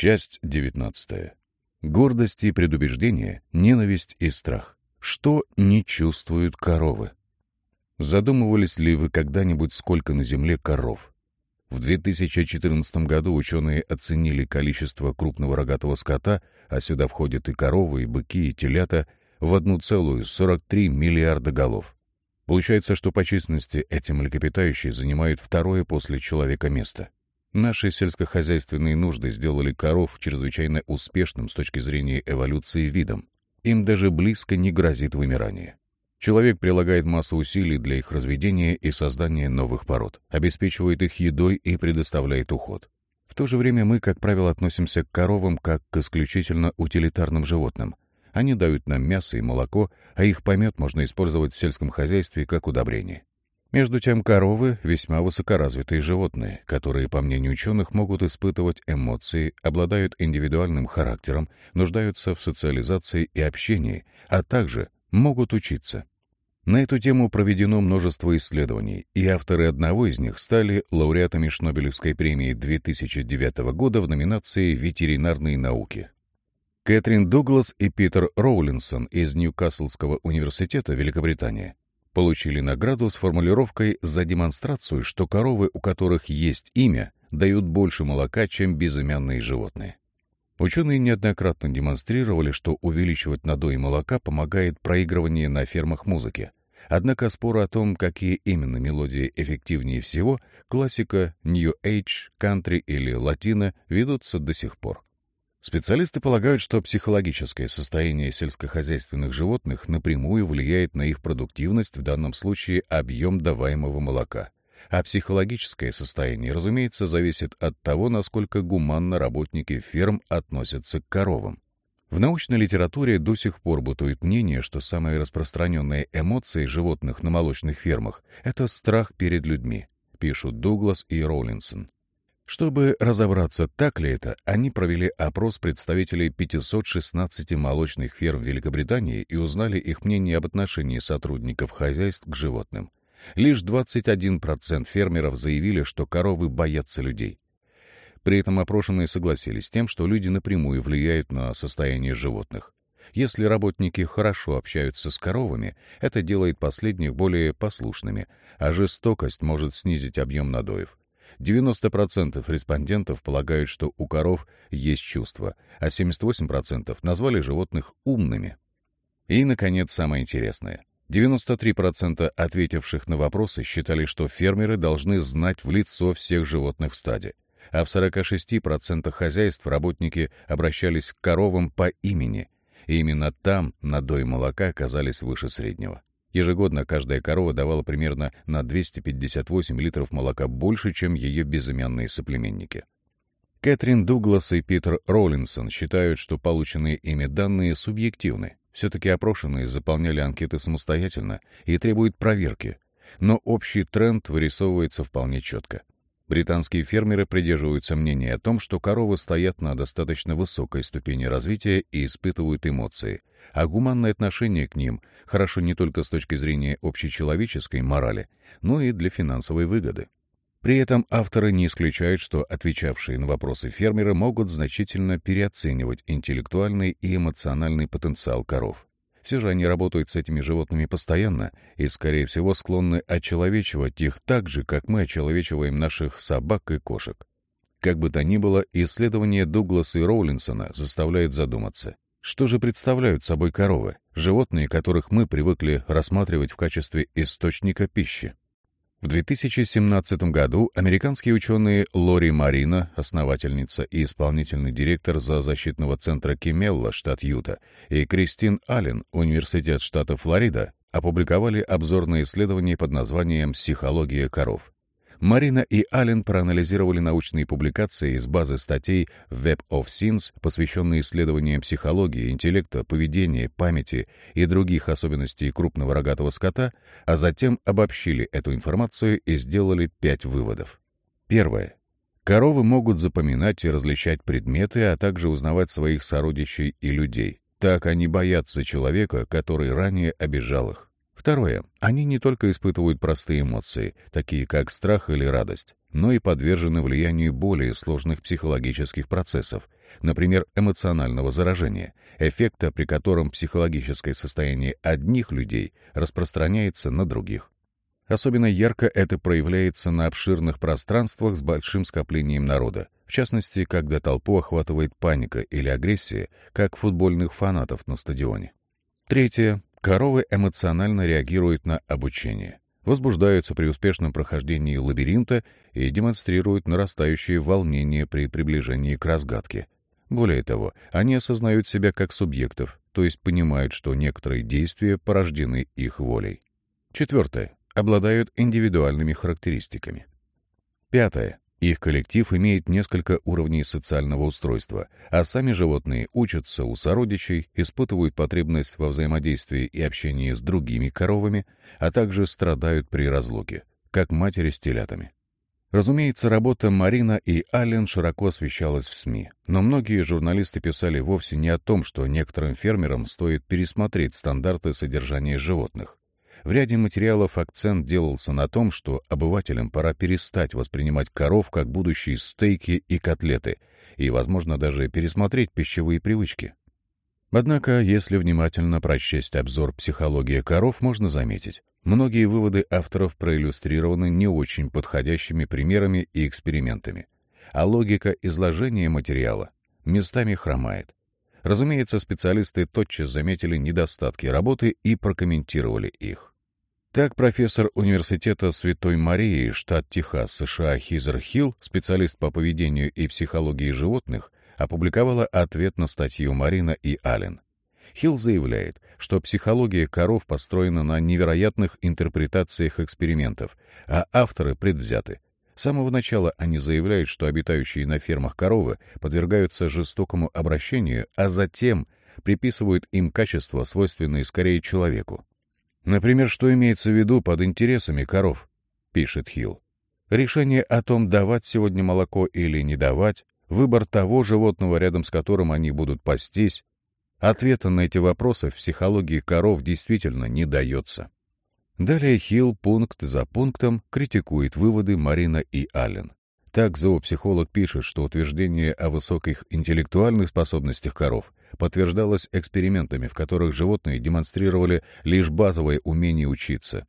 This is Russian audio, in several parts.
Часть 19. Гордость и предубеждение, ненависть и страх. Что не чувствуют коровы? Задумывались ли вы когда-нибудь, сколько на Земле коров? В 2014 году ученые оценили количество крупного рогатого скота, а сюда входят и коровы, и быки, и телята, в 1,43 миллиарда голов. Получается, что по численности эти млекопитающие занимают второе после человека место. Наши сельскохозяйственные нужды сделали коров чрезвычайно успешным с точки зрения эволюции видом. Им даже близко не грозит вымирание. Человек прилагает массу усилий для их разведения и создания новых пород, обеспечивает их едой и предоставляет уход. В то же время мы, как правило, относимся к коровам как к исключительно утилитарным животным — они дают нам мясо и молоко, а их помет можно использовать в сельском хозяйстве как удобрение. Между тем, коровы — весьма высокоразвитые животные, которые, по мнению ученых, могут испытывать эмоции, обладают индивидуальным характером, нуждаются в социализации и общении, а также могут учиться. На эту тему проведено множество исследований, и авторы одного из них стали лауреатами Шнобелевской премии 2009 года в номинации «Ветеринарные науки». Кэтрин Дуглас и Питер Роулинсон из Ньюкаслского университета Великобритания получили награду с формулировкой за демонстрацию, что коровы, у которых есть имя, дают больше молока, чем безымянные животные. Ученые неоднократно демонстрировали, что увеличивать надои молока помогает проигрывание на фермах музыки. Однако споры о том, какие именно мелодии эффективнее всего, классика, Age, кантри или латино, ведутся до сих пор. Специалисты полагают, что психологическое состояние сельскохозяйственных животных напрямую влияет на их продуктивность, в данном случае объем даваемого молока. А психологическое состояние, разумеется, зависит от того, насколько гуманно работники ферм относятся к коровам. В научной литературе до сих пор бытует мнение, что самые распространенные эмоции животных на молочных фермах — это страх перед людьми, пишут Дуглас и Роллинсон. Чтобы разобраться, так ли это, они провели опрос представителей 516 молочных ферм Великобритании и узнали их мнение об отношении сотрудников хозяйств к животным. Лишь 21% фермеров заявили, что коровы боятся людей. При этом опрошенные согласились с тем, что люди напрямую влияют на состояние животных. Если работники хорошо общаются с коровами, это делает последних более послушными, а жестокость может снизить объем надоев. 90% респондентов полагают, что у коров есть чувства, а 78% назвали животных умными. И, наконец, самое интересное. 93% ответивших на вопросы считали, что фермеры должны знать в лицо всех животных в стаде, а в 46% хозяйств работники обращались к коровам по имени, и именно там надой молока оказались выше среднего. Ежегодно каждая корова давала примерно на 258 литров молока больше, чем ее безымянные соплеменники. Кэтрин Дуглас и Питер Роллинсон считают, что полученные ими данные субъективны. Все-таки опрошенные заполняли анкеты самостоятельно и требуют проверки, но общий тренд вырисовывается вполне четко. Британские фермеры придерживаются мнения о том, что коровы стоят на достаточно высокой ступени развития и испытывают эмоции, а гуманное отношение к ним хорошо не только с точки зрения общечеловеческой морали, но и для финансовой выгоды. При этом авторы не исключают, что отвечавшие на вопросы фермеры могут значительно переоценивать интеллектуальный и эмоциональный потенциал коров. Все же они работают с этими животными постоянно и, скорее всего, склонны очеловечивать их так же, как мы очеловечиваем наших собак и кошек. Как бы то ни было, исследование Дугласа и Роулинсона заставляет задуматься. Что же представляют собой коровы, животные, которых мы привыкли рассматривать в качестве источника пищи? В 2017 году американские ученые Лори Марина, основательница и исполнительный директор зоозащитного центра Кимелла, штат Юта, и Кристин Аллен, университет штата Флорида, опубликовали обзорное исследование под названием «Психология коров». Марина и Аллен проанализировали научные публикации из базы статей Web of Science, посвященные исследованиям психологии, интеллекта, поведения, памяти и других особенностей крупного рогатого скота, а затем обобщили эту информацию и сделали пять выводов. Первое. Коровы могут запоминать и различать предметы, а также узнавать своих сородичей и людей. Так они боятся человека, который ранее обижал их. Второе. Они не только испытывают простые эмоции, такие как страх или радость, но и подвержены влиянию более сложных психологических процессов, например, эмоционального заражения, эффекта, при котором психологическое состояние одних людей распространяется на других. Особенно ярко это проявляется на обширных пространствах с большим скоплением народа, в частности, когда толпу охватывает паника или агрессия, как футбольных фанатов на стадионе. Третье. Коровы эмоционально реагируют на обучение, возбуждаются при успешном прохождении лабиринта и демонстрируют нарастающее волнение при приближении к разгадке. Более того, они осознают себя как субъектов, то есть понимают, что некоторые действия порождены их волей. Четвертое. Обладают индивидуальными характеристиками. Пятое. Их коллектив имеет несколько уровней социального устройства, а сами животные учатся у сородичей, испытывают потребность во взаимодействии и общении с другими коровами, а также страдают при разлуке, как матери с телятами. Разумеется, работа Марина и Аллен широко освещалась в СМИ, но многие журналисты писали вовсе не о том, что некоторым фермерам стоит пересмотреть стандарты содержания животных. В ряде материалов акцент делался на том, что обывателям пора перестать воспринимать коров как будущие стейки и котлеты, и, возможно, даже пересмотреть пищевые привычки. Однако, если внимательно прочесть обзор «Психология коров», можно заметить, многие выводы авторов проиллюстрированы не очень подходящими примерами и экспериментами, а логика изложения материала местами хромает. Разумеется, специалисты тотчас заметили недостатки работы и прокомментировали их. Так профессор Университета Святой Марии, штат Техас, США Хизер Хилл, специалист по поведению и психологии животных, опубликовала ответ на статью Марина и Аллен. Хилл заявляет, что психология коров построена на невероятных интерпретациях экспериментов, а авторы предвзяты. С самого начала они заявляют, что обитающие на фермах коровы подвергаются жестокому обращению, а затем приписывают им качества, свойственные скорее человеку. Например, что имеется в виду под интересами коров, пишет Хилл. Решение о том, давать сегодня молоко или не давать, выбор того животного, рядом с которым они будут пастись, ответа на эти вопросы в психологии коров действительно не дается. Далее Хилл пункт за пунктом критикует выводы Марина и Аллен. Так зоопсихолог пишет, что утверждение о высоких интеллектуальных способностях коров подтверждалось экспериментами, в которых животные демонстрировали лишь базовое умение учиться.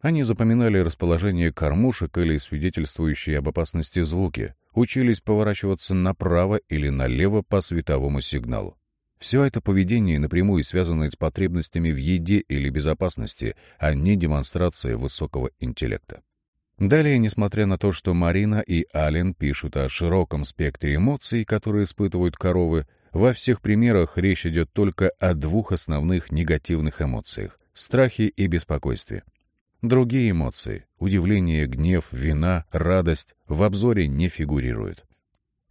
Они запоминали расположение кормушек или свидетельствующие об опасности звуки, учились поворачиваться направо или налево по световому сигналу. Все это поведение напрямую связано с потребностями в еде или безопасности, а не демонстрацией высокого интеллекта. Далее, несмотря на то, что Марина и Ален пишут о широком спектре эмоций, которые испытывают коровы, во всех примерах речь идет только о двух основных негативных эмоциях — страхе и беспокойстве. Другие эмоции — удивление, гнев, вина, радость — в обзоре не фигурируют.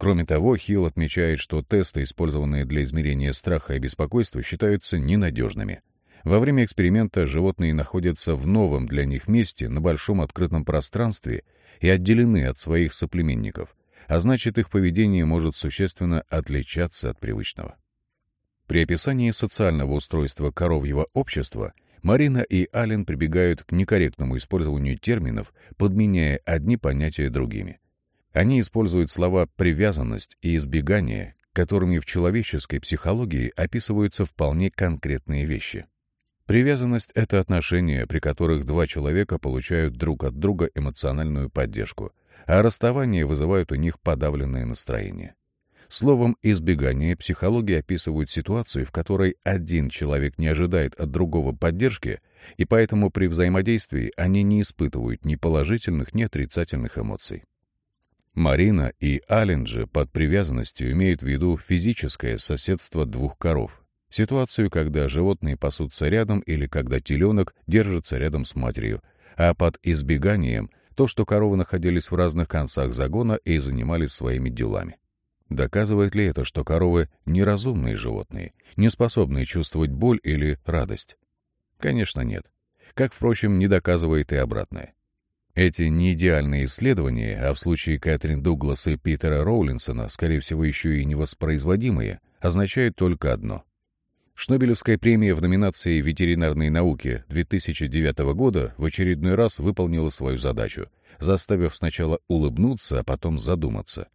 Кроме того, Хилл отмечает, что тесты, использованные для измерения страха и беспокойства, считаются ненадежными. Во время эксперимента животные находятся в новом для них месте на большом открытом пространстве и отделены от своих соплеменников, а значит, их поведение может существенно отличаться от привычного. При описании социального устройства коровьего общества Марина и Аллен прибегают к некорректному использованию терминов, подменяя одни понятия другими. Они используют слова «привязанность» и «избегание», которыми в человеческой психологии описываются вполне конкретные вещи. Привязанность — это отношения, при которых два человека получают друг от друга эмоциональную поддержку, а расставание вызывает у них подавленное настроение. Словом «избегание» психология описывает ситуацию, в которой один человек не ожидает от другого поддержки, и поэтому при взаимодействии они не испытывают ни положительных, ни отрицательных эмоций. Марина и Алленджи под привязанностью имеют в виду физическое соседство двух коров, ситуацию, когда животные пасутся рядом или когда теленок держится рядом с матерью, а под избеганием — то, что коровы находились в разных концах загона и занимались своими делами. Доказывает ли это, что коровы — неразумные животные, не способные чувствовать боль или радость? Конечно, нет. Как, впрочем, не доказывает и обратное. Эти неидеальные исследования, а в случае Кэтрин Дугласа и Питера Роулинсона, скорее всего, еще и невоспроизводимые, означают только одно. Шнобелевская премия в номинации «Ветеринарной науки» 2009 года в очередной раз выполнила свою задачу, заставив сначала улыбнуться, а потом задуматься.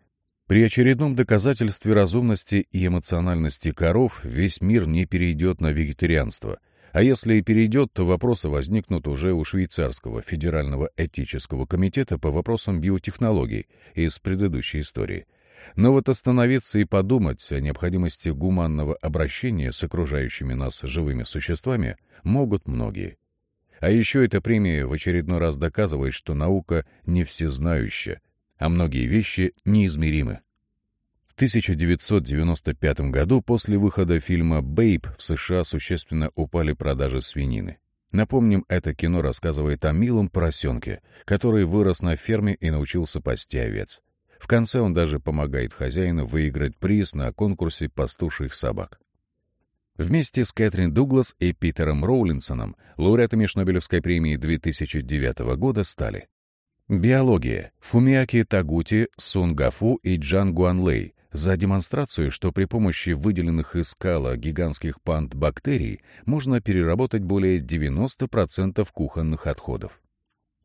При очередном доказательстве разумности и эмоциональности коров весь мир не перейдет на вегетарианство, а если и перейдет, то вопросы возникнут уже у швейцарского федерального этического комитета по вопросам биотехнологий из предыдущей истории — но вот остановиться и подумать о необходимости гуманного обращения с окружающими нас живыми существами могут многие. А еще эта премия в очередной раз доказывает, что наука не всезнающая, а многие вещи неизмеримы. В 1995 году после выхода фильма «Бэйб» в США существенно упали продажи свинины. Напомним, это кино рассказывает о милом поросенке, который вырос на ферме и научился пасти овец. В конце он даже помогает хозяину выиграть приз на конкурсе пастушьих собак. Вместе с Кэтрин Дуглас и Питером Роулинсоном лауреатами Шнобелевской премии 2009 года стали Биология. Фумиаки Тагути, Сун Гафу и Джан Гуанлей за демонстрацию, что при помощи выделенных из скала гигантских панд бактерий можно переработать более 90% кухонных отходов.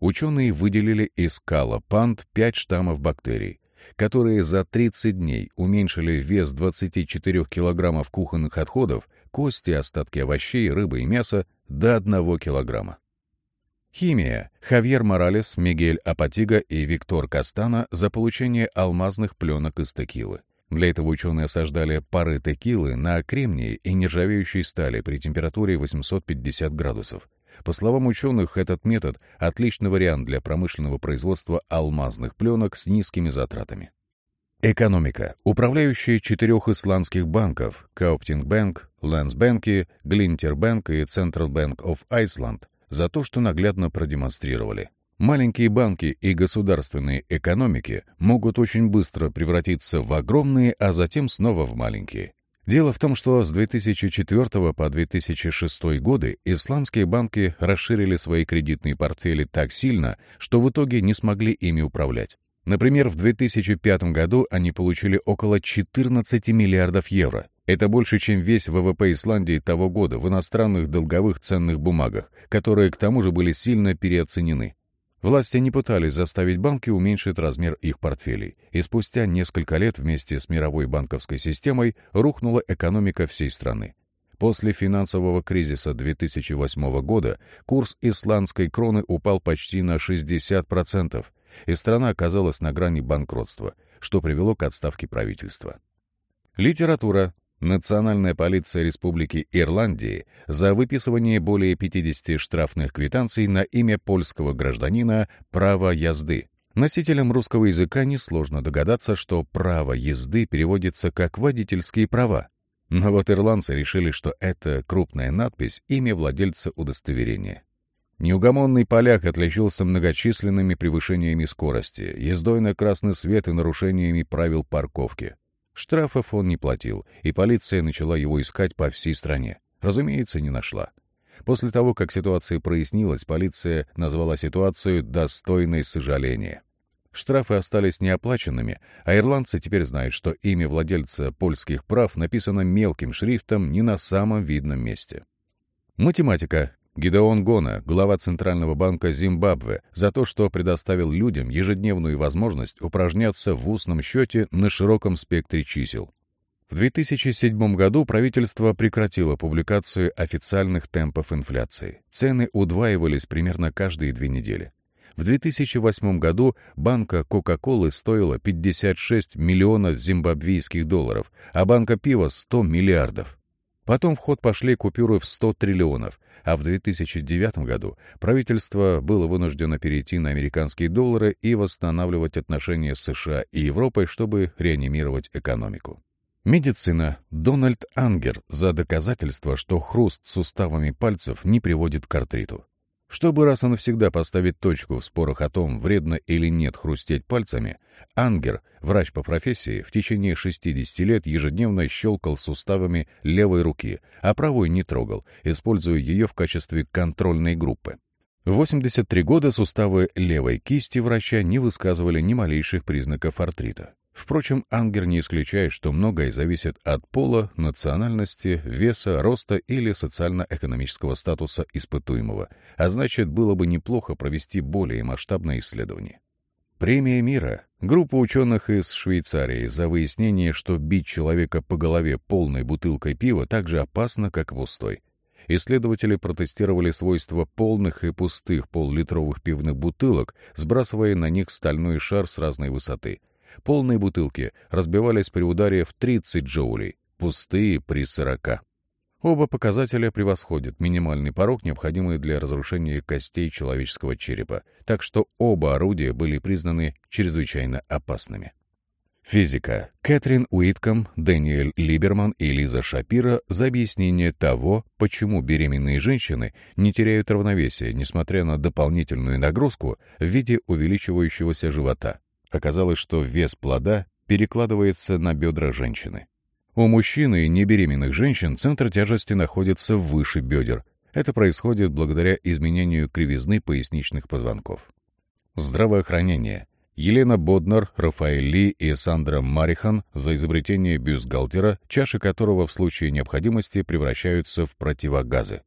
Ученые выделили из скала панд 5 штаммов бактерий, которые за 30 дней уменьшили вес 24 килограммов кухонных отходов, кости, остатки овощей, рыбы и мяса до 1 килограмма. Химия. Хавьер Моралес, Мигель Апатига и Виктор Кастана за получение алмазных пленок из текилы. Для этого ученые осаждали пары текилы на кремнии и нержавеющей стали при температуре 850 градусов. По словам ученых, этот метод — отличный вариант для промышленного производства алмазных пленок с низкими затратами. Экономика. Управляющие четырех исландских банков — Kaupthing Bank, Landsbanki, Glitnir Bank и Central Bank of Iceland — за то, что наглядно продемонстрировали. Маленькие банки и государственные экономики могут очень быстро превратиться в огромные, а затем снова в маленькие. Дело в том, что с 2004 по 2006 годы исландские банки расширили свои кредитные портфели так сильно, что в итоге не смогли ими управлять. Например, в 2005 году они получили около 14 миллиардов евро. Это больше, чем весь ВВП Исландии того года в иностранных долговых ценных бумагах, которые к тому же были сильно переоценены. Власти не пытались заставить банки уменьшить размер их портфелей, и спустя несколько лет вместе с мировой банковской системой рухнула экономика всей страны. После финансового кризиса 2008 года курс исландской кроны упал почти на 60%, и страна оказалась на грани банкротства, что привело к отставке правительства. Литература, Национальная полиция Республики Ирландии за выписывание более 50 штрафных квитанций на имя польского гражданина «Право езды». Носителям русского языка несложно догадаться, что «право езды» переводится как «водительские права». Но вот ирландцы решили, что это крупная надпись — имя владельца удостоверения. Неугомонный поляк отличился многочисленными превышениями скорости, ездой на красный свет и нарушениями правил парковки. Штрафов он не платил, и полиция начала его искать по всей стране. Разумеется, не нашла. После того, как ситуация прояснилась, полиция назвала ситуацию «достойной сожаления». Штрафы остались неоплаченными, а ирландцы теперь знают, что имя владельца польских прав написано мелким шрифтом не на самом видном месте. Математика. Гидеон Гона, глава Центрального банка Зимбабве, за то, что предоставил людям ежедневную возможность упражняться в устном счете на широком спектре чисел. В 2007 году правительство прекратило публикацию официальных темпов инфляции. Цены удваивались примерно каждые две недели. В 2008 году банка Кока-Колы стоила 56 миллионов зимбабвийских долларов, а банка пива — 100 миллиардов. Потом в ход пошли купюры в 100 триллионов, а в 2009 году правительство было вынуждено перейти на американские доллары и восстанавливать отношения с США и Европой, чтобы реанимировать экономику. Медицина. Дональд Ангер за доказательство, что хруст суставами пальцев не приводит к артриту. Чтобы раз и навсегда поставить точку в спорах о том, вредно или нет хрустеть пальцами, Ангер, врач по профессии, в течение 60 лет ежедневно щелкал суставами левой руки, а правой не трогал, используя ее в качестве контрольной группы. В 83 года суставы левой кисти врача не высказывали ни малейших признаков артрита. Впрочем, Ангер не исключает, что многое зависит от пола, национальности, веса, роста или социально-экономического статуса испытуемого, а значит, было бы неплохо провести более масштабное исследование. Премия мира. Группа ученых из Швейцарии за выяснение, что бить человека по голове полной бутылкой пива так же опасно, как пустой. Исследователи протестировали свойства полных и пустых поллитровых пивных бутылок, сбрасывая на них стальной шар с разной высоты — Полные бутылки разбивались при ударе в 30 джоулей, пустые — при 40. Оба показателя превосходят минимальный порог, необходимый для разрушения костей человеческого черепа, так что оба орудия были признаны чрезвычайно опасными. Физика. Кэтрин Уитком, Дэниэль Либерман и Лиза Шапира за объяснение того, почему беременные женщины не теряют равновесия, несмотря на дополнительную нагрузку в виде увеличивающегося живота. Оказалось, что вес плода перекладывается на бедра женщины. У мужчин и небеременных женщин центр тяжести находится выше бедер. Это происходит благодаря изменению кривизны поясничных позвонков. Здравоохранение. Елена Боднар, Рафаэль Ли и Сандра Марихан за изобретение бюстгальтера, чаши которого в случае необходимости превращаются в противогазы.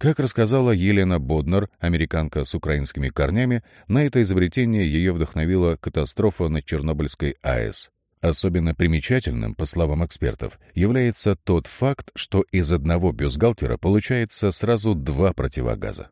Как рассказала Елена Боднар, американка с украинскими корнями, на это изобретение ее вдохновила катастрофа на Чернобыльской АЭС. Особенно примечательным, по словам экспертов, является тот факт, что из одного бюстгальтера получается сразу два противогаза.